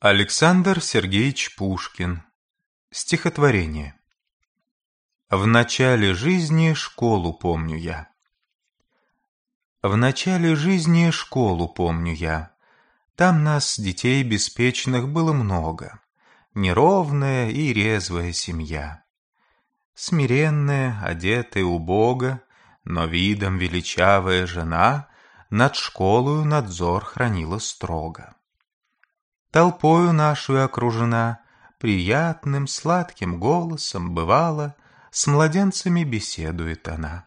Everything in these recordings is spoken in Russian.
Александр Сергеевич Пушкин. Стихотворение. В начале жизни школу помню я. В начале жизни школу помню я. Там нас, детей беспечных, было много. Неровная и резвая семья. Смиренная, одетая убого, но видом величавая жена Над школою надзор хранила строго. Толпою нашу окружена, Приятным сладким голосом бывало С младенцами беседует она.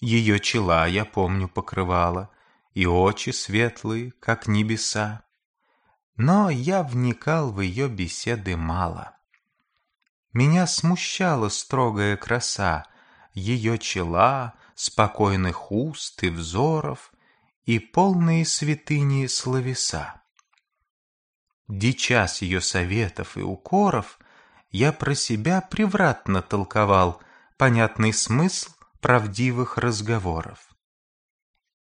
Ее чела, я помню, покрывала, И очи светлые, как небеса. Но я вникал в ее беседы мало. Меня смущала строгая краса Ее чела, спокойных уст и взоров И полные святыни словеса. Дича с ее советов и укоров, я про себя превратно толковал понятный смысл правдивых разговоров.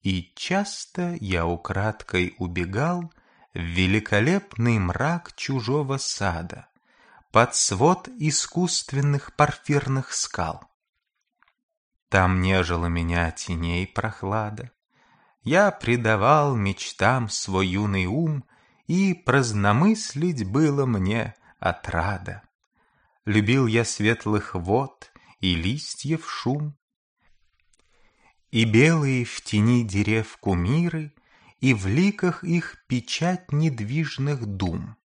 И часто я украдкой убегал в великолепный мрак чужого сада, под свод искусственных порфирных скал. Там нежила меня теней прохлада. Я предавал мечтам свой юный ум и праздномыслить было мне отрада. Любил я светлых вод и листьев шум, И белые в тени дерев кумиры, И в ликах их печать недвижных дум.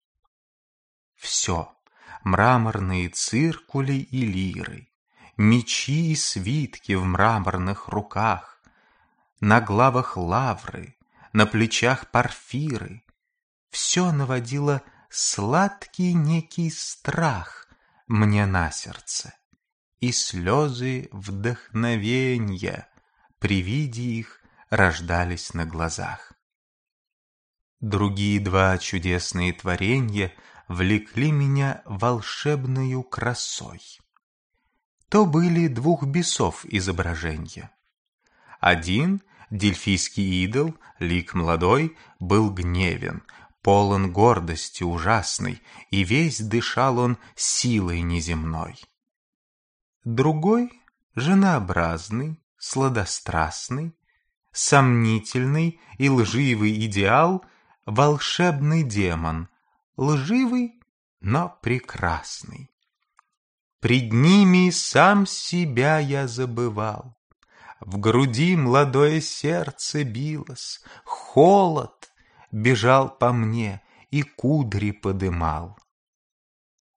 Все, мраморные циркули и лиры, Мечи и свитки в мраморных руках, На главах лавры, на плечах парфиры, все наводило сладкий некий страх мне на сердце, и слезы вдохновенья при виде их рождались на глазах. Другие два чудесные творенья влекли меня волшебною красой. То были двух бесов изображенья. Один, дельфийский идол, лик молодой, был гневен, полон гордости ужасной, и весь дышал он силой неземной. Другой — женообразный, сладострастный, сомнительный и лживый идеал — волшебный демон, лживый, но прекрасный. Пред ними сам себя я забывал. В груди молодое сердце билось, холод бежал по мне и кудри подымал.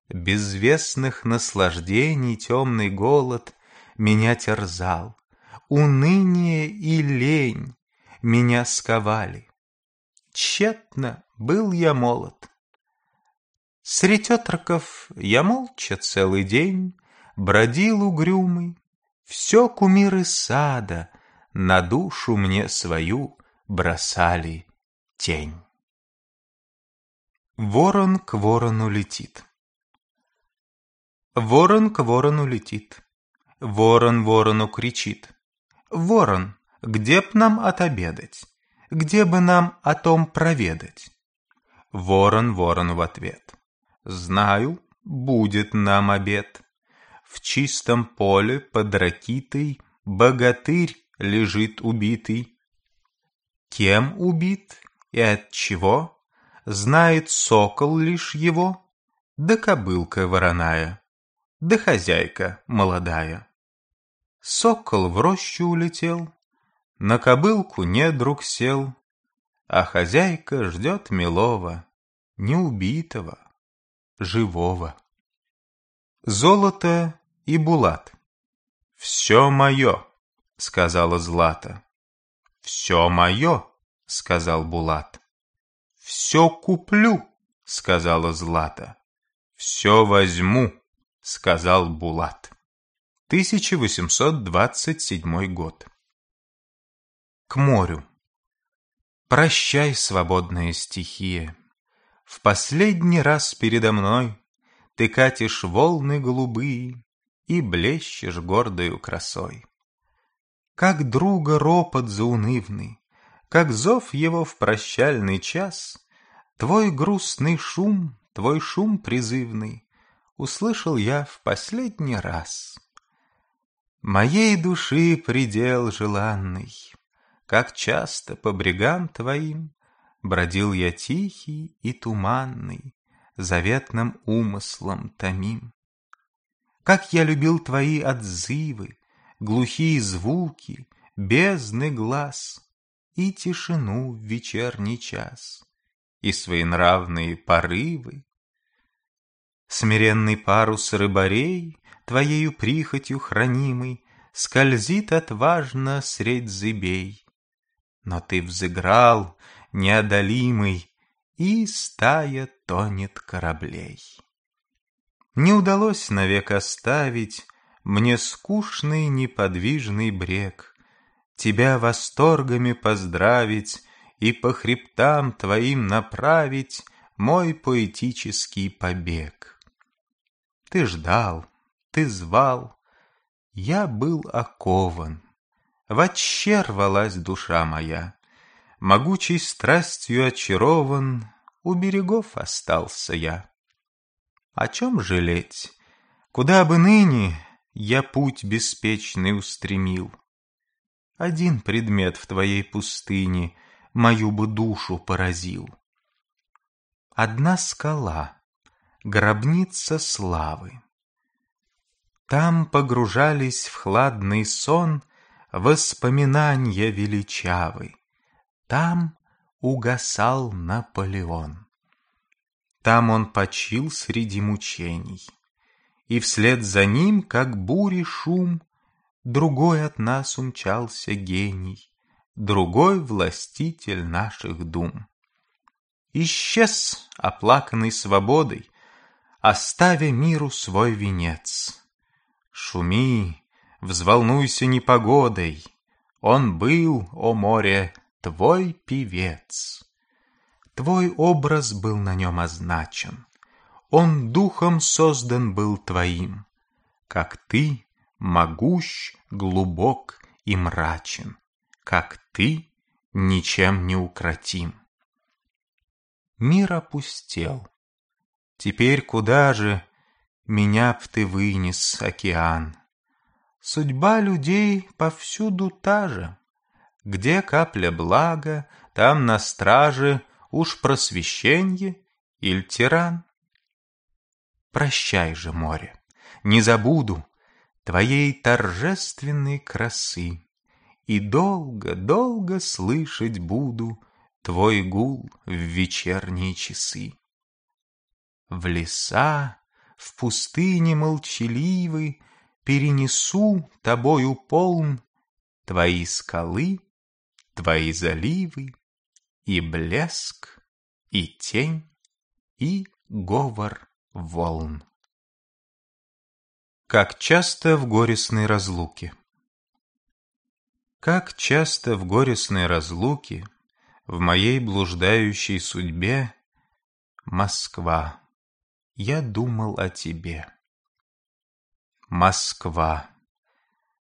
Безвестных наслаждений темный голод меня терзал, уныние и лень меня сковали. Тщетно был я молод. Средь отроков я молча целый день бродил угрюмый, все кумиры сада на душу мне свою бросали Тень. Ворон к ворону летит. Ворон к ворону летит. Ворон ворону кричит. Ворон, где б нам отобедать? Где бы нам о том проведать? Ворон ворону в ответ. Знаю, будет нам обед. В чистом поле под ракитой Богатырь лежит убитый. Кем убит? И от чего, знает сокол лишь его, да кобылка вороная, да хозяйка молодая. Сокол в рощу улетел, на кобылку недруг сел, а хозяйка ждет милого, неубитого, живого. Золото и булат. «Все мое», — сказала Злата. «Все мое», — сказал Булат. «Все куплю», — сказала Злата. «Все возьму», — сказал Булат. 1827 год. К морю. Прощай, свободная стихия. В последний раз передо мной Ты катишь волны голубые И блещешь гордою красой. Как друга ропот заунывный, как зов его в прощальный час, Твой грустный шум, твой шум призывный Услышал я в последний раз. Моей души предел желанный, Как часто по брегам твоим Бродил я тихий и туманный, Заветным умыслом томим. Как я любил твои отзывы, Глухие звуки, бездны глаз И тишину в вечерний час, И своенравные порывы. Смиренный парус рыбарей, Твоею прихотью хранимый, Скользит отважно средь зыбей. Но ты взыграл, неодолимый, И стая тонет кораблей. Не удалось навек оставить Мне скучный неподвижный брег, Тебя восторгами поздравить И по хребтам твоим направить Мой поэтический побег. Ты ждал, ты звал, я был окован, Вотще рвалась душа моя, Могучей страстью очарован, У берегов остался я. О чем жалеть? Куда бы ныне я путь беспечный устремил? Один предмет в твоей пустыне Мою бы душу поразил. Одна скала, гробница славы. Там погружались в хладный сон Воспоминания величавы. Там угасал Наполеон. Там он почил среди мучений. И вслед за ним, как бури шум, Другой от нас умчался гений, Другой властитель наших дум. Исчез, оплаканный свободой, Оставя миру свой венец. Шуми, взволнуйся непогодой, Он был, о море, твой певец. Твой образ был на нем означен. Он духом создан был твоим, Как ты могущ, глубок и мрачен, Как ты ничем не укротим. Мир опустел. Теперь куда же Меня б ты вынес, океан? Судьба людей повсюду та же. Где капля блага, там на страже Уж просвещенье или тиран? Прощай же, море, не забуду Твоей торжественной красы, И долго-долго слышать буду Твой гул в вечерние часы. В леса, в пустыне молчаливы Перенесу тобою полн Твои скалы, твои заливы, и блеск, и тень, и говор волн. Как часто в горестной разлуке Как часто в горестной разлуке В моей блуждающей судьбе Москва, я думал о тебе. Москва,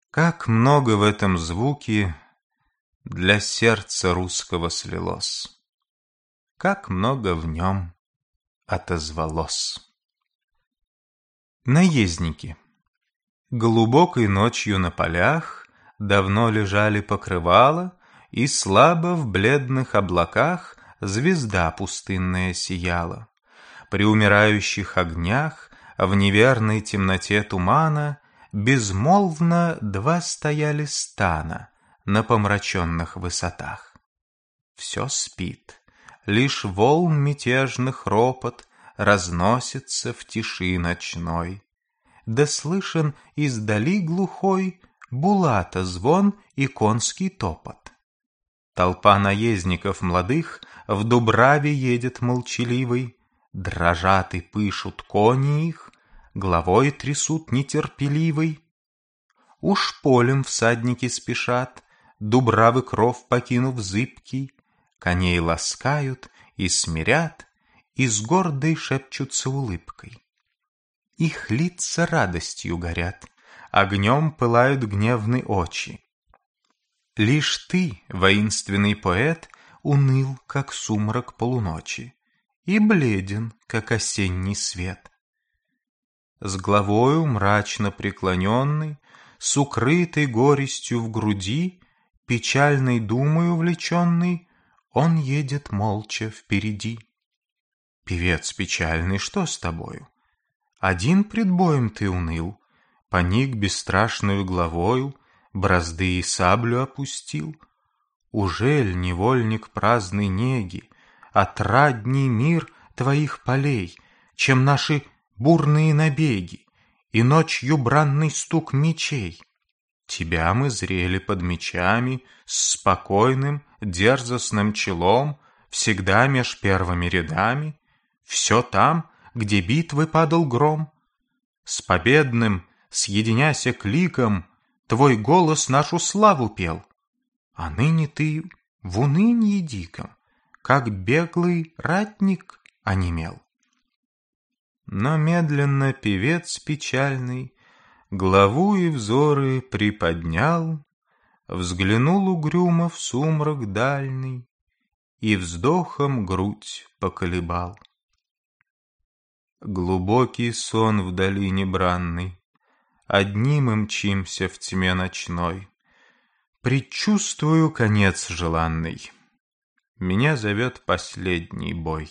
как много в этом звуке для сердца русского слилось. Как много в нем отозвалось. Наездники. Глубокой ночью на полях Давно лежали покрывала, И слабо в бледных облаках Звезда пустынная сияла. При умирающих огнях В неверной темноте тумана Безмолвно два стояли стана — на помраченных высотах. Все спит, лишь волн мятежных ропот Разносится в тиши ночной. Да слышен издали глухой Булата звон и конский топот. Толпа наездников молодых В Дубраве едет молчаливый, Дрожат и пышут кони их, Головой трясут нетерпеливый. Уж полем всадники спешат, Дубравы кров покинув зыбкий, Коней ласкают и смирят, И с гордой шепчутся улыбкой. Их лица радостью горят, Огнем пылают гневные очи. Лишь ты, воинственный поэт, Уныл, как сумрак полуночи, и бледен, как осенний свет. С головою мрачно преклоненный, с укрытой горестью в груди, печальной думой увлеченный, он едет молча впереди. Певец печальный, что с тобою? Один пред боем ты уныл, Поник бесстрашную главою, Бразды и саблю опустил. Ужель невольник праздной неги, Отрадней мир твоих полей, Чем наши бурные набеги И ночью бранный стук мечей? Тебя мы зрели под мечами, С спокойным, дерзостным челом, Всегда меж первыми рядами, Все там, где битвы падал гром. С победным, съединяся кликом, Твой голос нашу славу пел. А ныне ты в унынье диком, Как беглый ратник онемел. Но медленно певец печальный Главу и взоры приподнял, Взглянул угрюмо в сумрак дальний И вздохом грудь поколебал. Глубокий сон в долине бранной, Одни мы мчимся в тьме ночной. Предчувствую конец желанный. Меня зовет последний бой.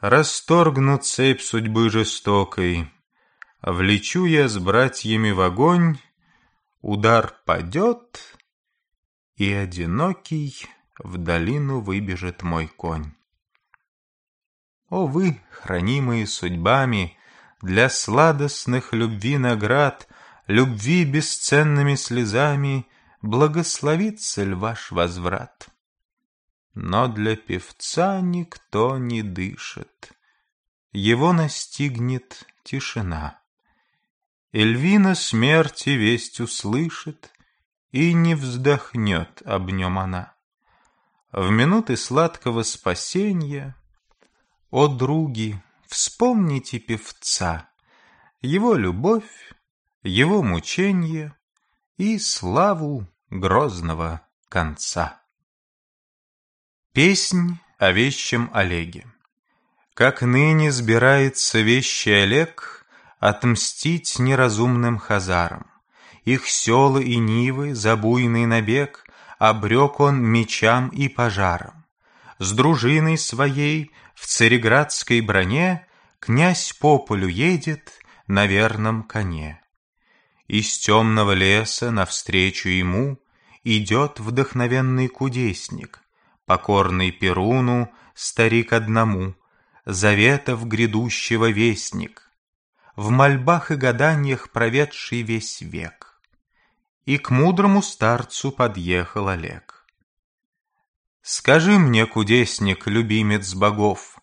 Расторгну цепь судьбы жестокой, Влечу я с братьями в огонь, Удар падет, и одинокий В долину выбежит мой конь. О вы, хранимые судьбами, Для сладостных любви наград, Любви бесценными слезами Благословится ль ваш возврат? Но для певца никто не дышит, Его настигнет тишина. Эльвина смерти весть услышит, И не вздохнет об нем она. В минуты сладкого спасения о, други, вспомните певца, Его любовь, его мученье И славу грозного конца. Песнь о вещем Олеге Как ныне сбирается вещий Олег Отмстить неразумным хазарам. Их села и нивы за буйный набег Обрек он мечам и пожарам. С дружиной своей в цареградской броне Князь по полю едет на верном коне. Из темного леса навстречу ему Идет вдохновенный кудесник, Покорный Перуну, старик одному, Заветов грядущего вестник, В мольбах и гаданиях проведший весь век. И к мудрому старцу подъехал Олег. Скажи мне, кудесник, любимец богов,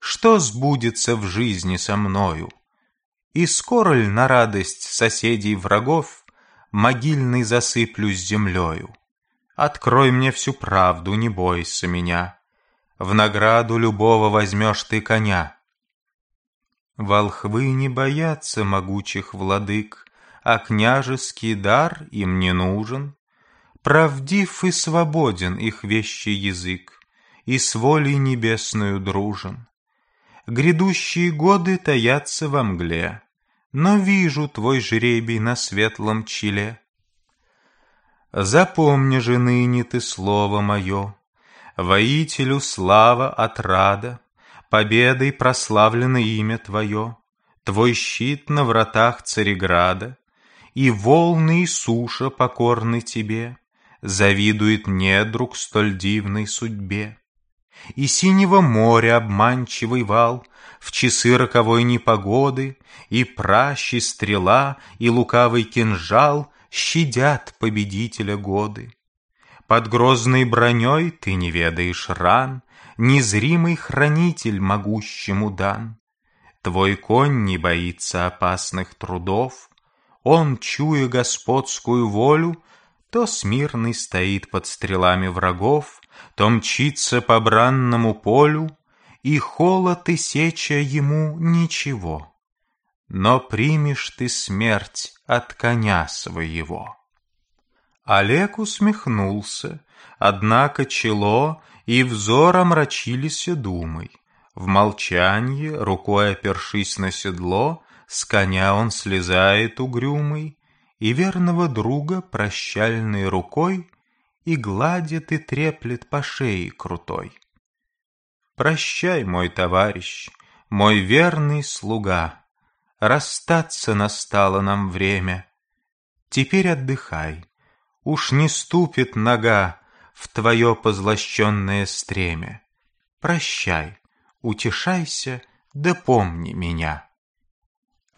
Что сбудется в жизни со мною? И скоро ль на радость соседей врагов Могильный засыплюсь землею? Открой мне всю правду, не бойся меня. В награду любого возьмешь ты коня. Волхвы не боятся могучих владык, А княжеский дар им не нужен. Правдив и свободен их вещий язык, И с волей небесную дружен. Грядущие годы таятся во мгле, Но вижу твой жребий на светлом челе. Запомни же ныне ты слово мое, Воителю слава отрада, Победой прославлено имя твое, Твой щит на вратах Цареграда, И волны и суша покорны тебе, Завидует недруг столь дивной судьбе. И синего моря обманчивый вал В часы роковой непогоды И пращи стрела, и лукавый кинжал Щадят победителя годы. Под грозной броней ты не ведаешь ран, Незримый хранитель могущему дан. Твой конь не боится опасных трудов, Он, чуя господскую волю, то смирный стоит под стрелами врагов, То мчится по бранному полю, И холод и сеча ему ничего. Но примешь ты смерть от коня своего. Олег усмехнулся, однако чело И взор омрачились думой. В молчанье, рукой опершись на седло, С коня он слезает угрюмый, И верного друга прощальной рукой И гладит и треплет по шее крутой. Прощай, мой товарищ, мой верный слуга, Расстаться настало нам время. Теперь отдыхай, уж не ступит нога В твое позлощенное стремя. Прощай, утешайся, да помни меня.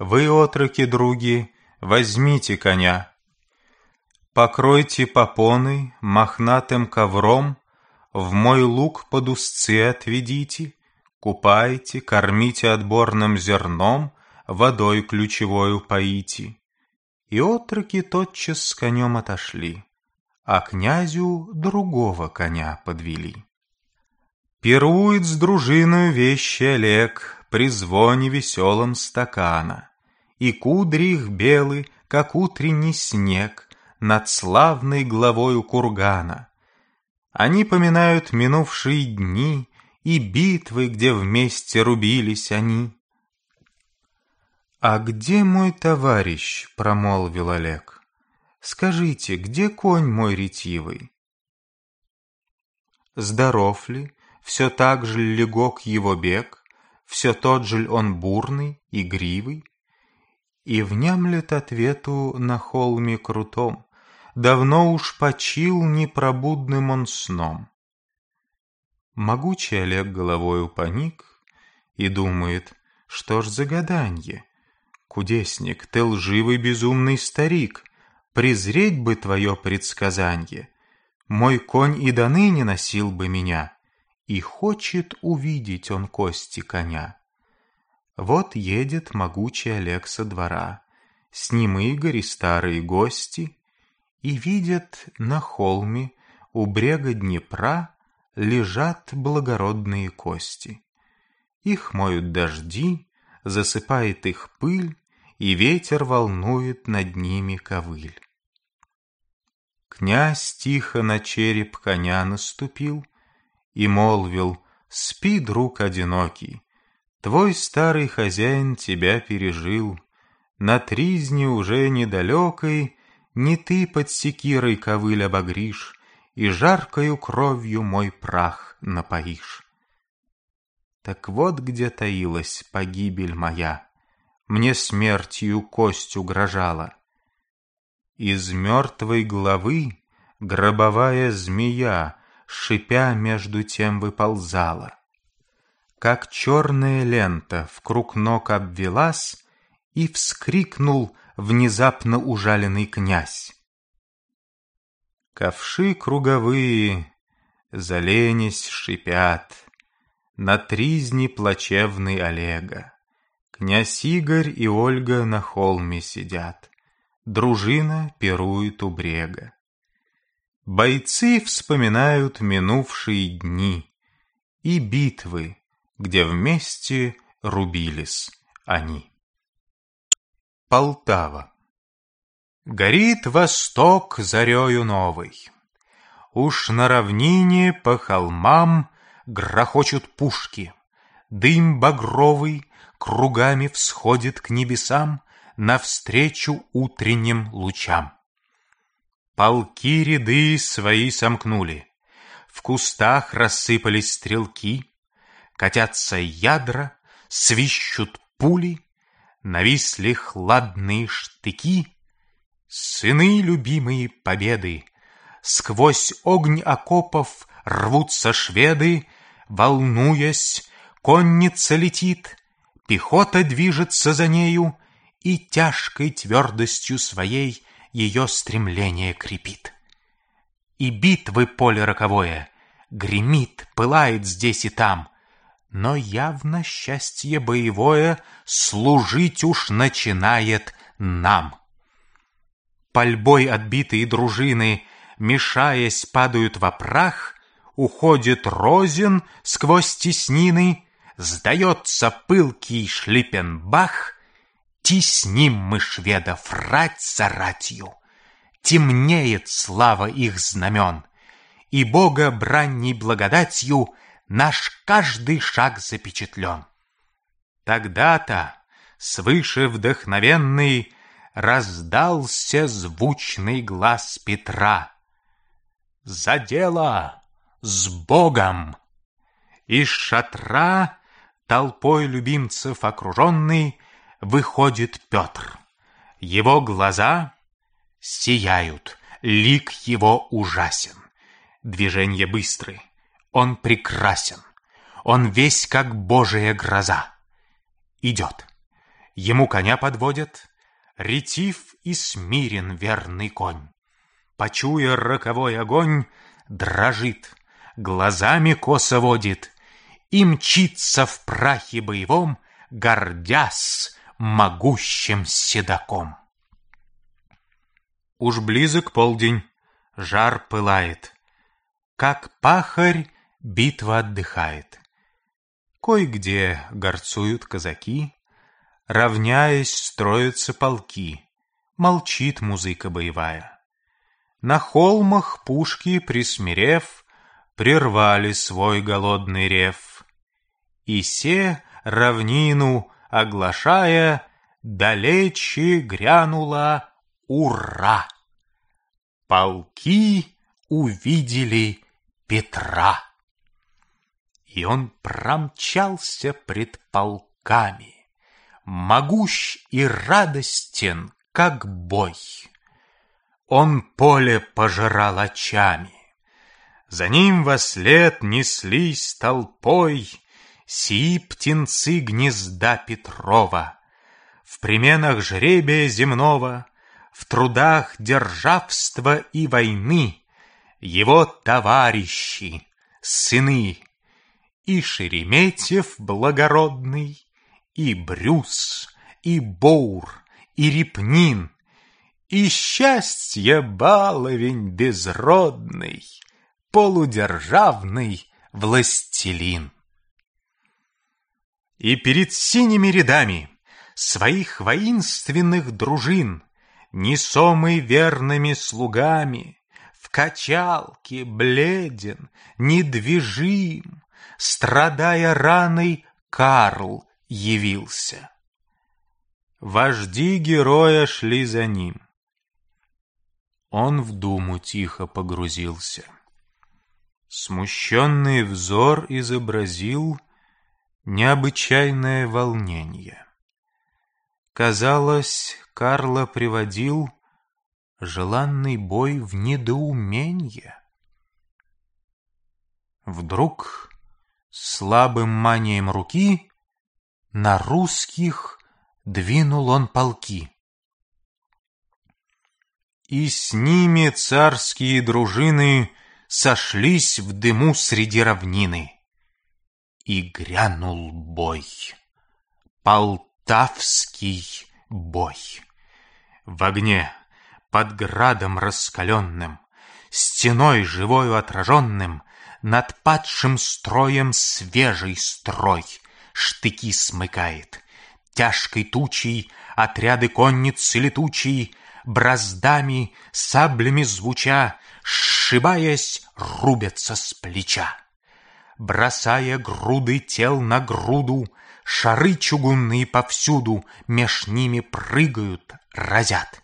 Вы, отроки, други, возьмите коня, Покройте попоной, мохнатым ковром, В мой луг под узцы отведите, Купайте, кормите отборным зерном, Водой ключевою поите. И отроки тотчас с конем отошли, А князю другого коня подвели. Пирует с дружиною вещи Олег При звоне веселом стакана, И кудри их белы, как утренний снег Над славной главою кургана. Они поминают минувшие дни И битвы, где вместе рубились они. «А где мой товарищ?» — промолвил Олег. «Скажите, где конь мой ретивый?» Здоров ли, все так же легок его бег, Все тот же он бурный, игривый? И внемлет ответу на холме крутом, Давно уж почил непробудным он сном. Могучий Олег головою поник И думает, что ж за гаданье? Кудесник, ты лживый безумный старик, Презреть бы твое предсказанье. Мой конь и до ныне носил бы меня, и хочет увидеть он кости коня. Вот едет могучий Олег со двора, С ним Игорь и старые гости, И видят на холме у брега Днепра Лежат благородные кости. Их моют дожди, засыпает их пыль, И ветер волнует над ними ковыль. Князь тихо на череп коня наступил, и молвил, «Спи, друг одинокий, твой старый хозяин тебя пережил, на тризне уже недалекой не ты под секирой ковыль обогришь и жаркою кровью мой прах напоишь». Так вот где таилась погибель моя, мне смертью кость угрожала. Из мертвой головы гробовая змея шипя между тем выползала. Как черная лента в круг ног обвелась, и вскрикнул внезапно ужаленный князь. Ковши круговые, заленясь, шипят, На тризни плачевный Олега. Князь Игорь и Ольга на холме сидят, Дружина пирует у брега. Бойцы вспоминают минувшие дни и битвы, где вместе рубились они. Полтава Горит восток зарею новой. Уж на равнине по холмам Грохочут пушки. Дым багровый Кругами всходит к небесам Навстречу утренним лучам. Полки ряды свои сомкнули. В кустах рассыпались стрелки, Катятся ядра, свищут пули, Нависли хладные штыки. Сыны любимые победы, Сквозь огонь окопов рвутся шведы, Волнуясь, конница летит, Пехота движется за нею И тяжкой твердостью своей ее стремление крепит. И битвы поле роковое гремит, пылает здесь и там, но явно счастье боевое служить уж начинает нам. Пальбой отбитые дружины, мешаясь, падают во прах, уходит Розин сквозь теснины, сдается пылкий шлипенбах, Тесним мы шведов рать за ратью, Темнеет слава их знамен, И Бога бранней благодатью наш каждый шаг запечатлен. Тогда-то, свыше вдохновенный, раздался звучный глаз Петра. «За дело! С Богом!» Из шатра, толпой любимцев окруженный, выходит Петр. Его глаза сияют, лик его ужасен. Движения быстры, он прекрасен, он весь как божия гроза. Идет, ему коня подводят, ретив и смирен верный конь. Почуя роковой огонь, дрожит, глазами косо водит и мчится в прахе боевом, гордясь могущим седаком. Уж близок полдень, жар пылает, как пахарь битва отдыхает. Кой-где горцуют казаки, равняясь, строятся полки, молчит музыка боевая. На холмах пушки, присмирев, прервали свой голодный рев. И се равнину, оглашая, далече грянула «Ура!» Полки увидели Петра. И он промчался пред полками, Могущ и радостен, как бой. Он поле пожирал очами. За ним во след неслись толпой Сии птенцы гнезда Петрова. В применах жребия земного, В трудах державства и войны Его товарищи, сыны, И Шереметьев благородный, И Брюс, и Боур, и Репнин, И счастье баловень безродный, Полудержавный властелин. И перед синими рядами Своих воинственных дружин, Несомый верными слугами, В качалке бледен, недвижим, Страдая раной, Карл явился. Вожди героя шли за ним. Он в думу тихо погрузился. Смущенный взор изобразил — необычайное волнение. Казалось, Карло приводил желанный бой в недоуменье. Вдруг слабым манием руки на русских двинул он полки. И с ними царские дружины сошлись в дыму среди равнины. И грянул бой. Полтавский бой. В огне, под градом раскаленным, Стеной живою отраженным, Над падшим строем свежий строй Штыки смыкает. Тяжкой тучей отряды конницы летучей Браздами, саблями звуча, Сшибаясь, рубятся с плеча бросая груды тел на груду, Шары чугунные повсюду меж ними прыгают, разят.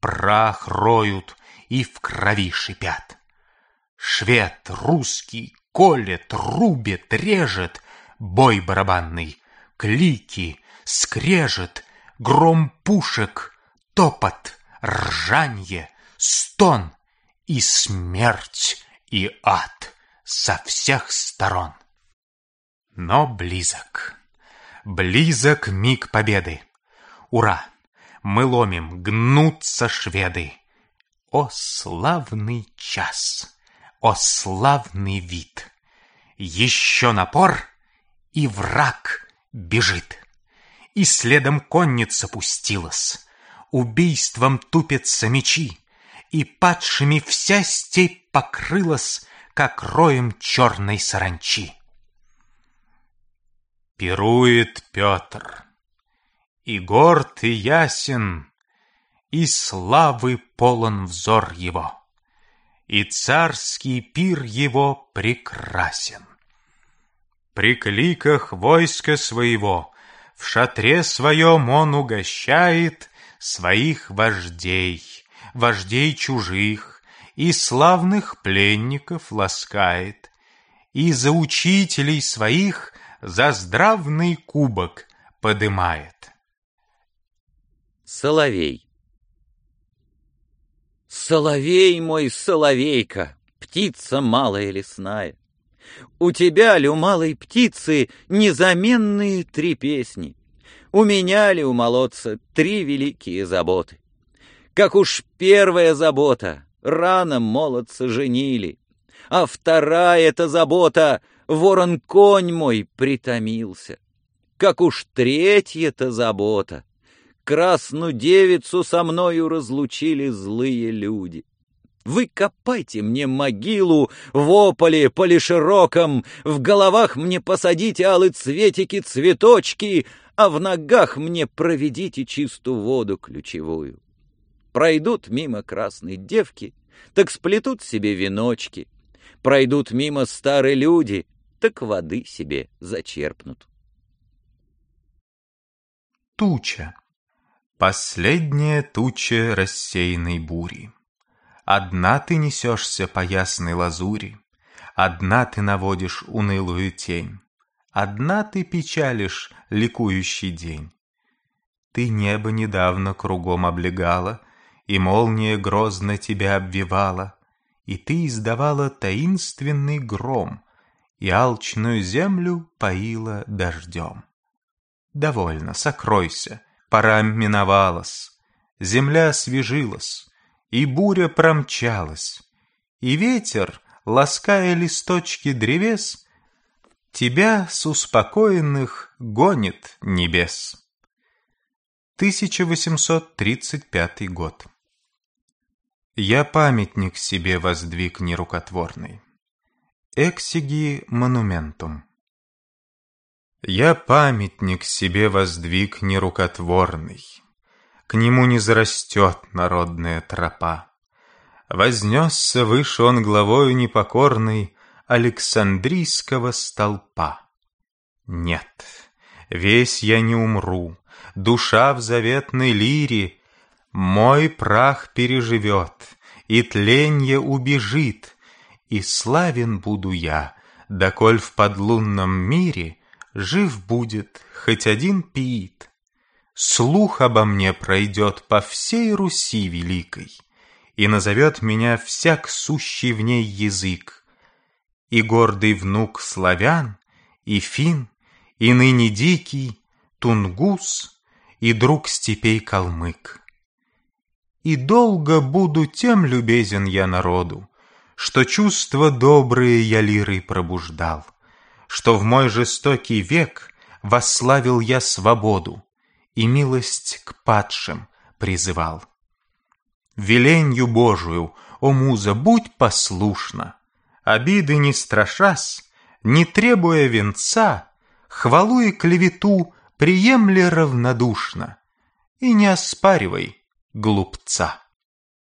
Прах роют и в крови шипят. Швед русский колет, рубит, режет, Бой барабанный, клики, скрежет, Гром пушек, топот, ржанье, стон И смерть, и ад со всех сторон. Но близок, близок миг победы. Ура! Мы ломим, гнутся шведы. О, славный час! О, славный вид! Еще напор, и враг бежит. И следом конница пустилась. Убийством тупятся мечи, И падшими вся степь покрылась как роем черной саранчи. Пирует Петр, и горд, и ясен, и славы полон взор его, и царский пир его прекрасен. при кликах войска своего, В шатре своем он угощает Своих вождей, вождей чужих, И славных пленников ласкает, И за учителей своих За здравный кубок подымает. Соловей Соловей мой, соловейка, птица малая лесная, У тебя ли, у малой птицы, незаменные три песни? У меня ли, у молодца, три великие заботы? Как уж первая забота, рано молодца женили, А вторая эта забота, ворон-конь мой притомился. Как уж третья-то забота, красную девицу со мною разлучили злые люди. Вы копайте мне могилу в ополе полишироком, в головах мне посадите алые цветики, цветочки, а в ногах мне проведите чистую воду ключевую. Пройдут мимо красной девки, так сплетут себе веночки. Пройдут мимо старые люди, так воды себе зачерпнут. Туча Последняя туча рассеянной бури. Одна ты несешься по ясной лазури, Одна ты наводишь унылую тень, Одна ты печалишь ликующий день. Ты небо недавно кругом облегала, И молния грозно тебя обвивала, И ты издавала таинственный гром, И алчную землю поила дождем. Довольно, сокройся — Пора миновалась, земля освежилась, и буря промчалась, и ветер, лаская листочки древес, тебя с успокоенных гонит небес. 1835 год. Я памятник себе воздвиг нерукотворный. Эксиги монументум. Я памятник себе воздвиг нерукотворный, К нему не зарастет народная тропа. Вознесся выше он главою непокорной Александрийского столпа. Нет, весь я не умру, душа в заветной лире, Мой прах переживет, и тленье убежит, И славен буду я, доколь в подлунном мире Жив будет хоть один пиит. Слух обо мне пройдет по всей Руси великой, И назовет меня всяк сущий в ней язык. И гордый внук славян, и фин, и ныне дикий, тунгус, и друг степей калмык. И долго буду тем любезен я народу, Что чувства добрые я лирой пробуждал что в мой жестокий век Восславил я свободу И милость к падшим призывал. Веленью Божию, о муза, будь послушна, Обиды не страшась, не требуя венца, Хвалу и клевету приемли равнодушно И не оспаривай глупца.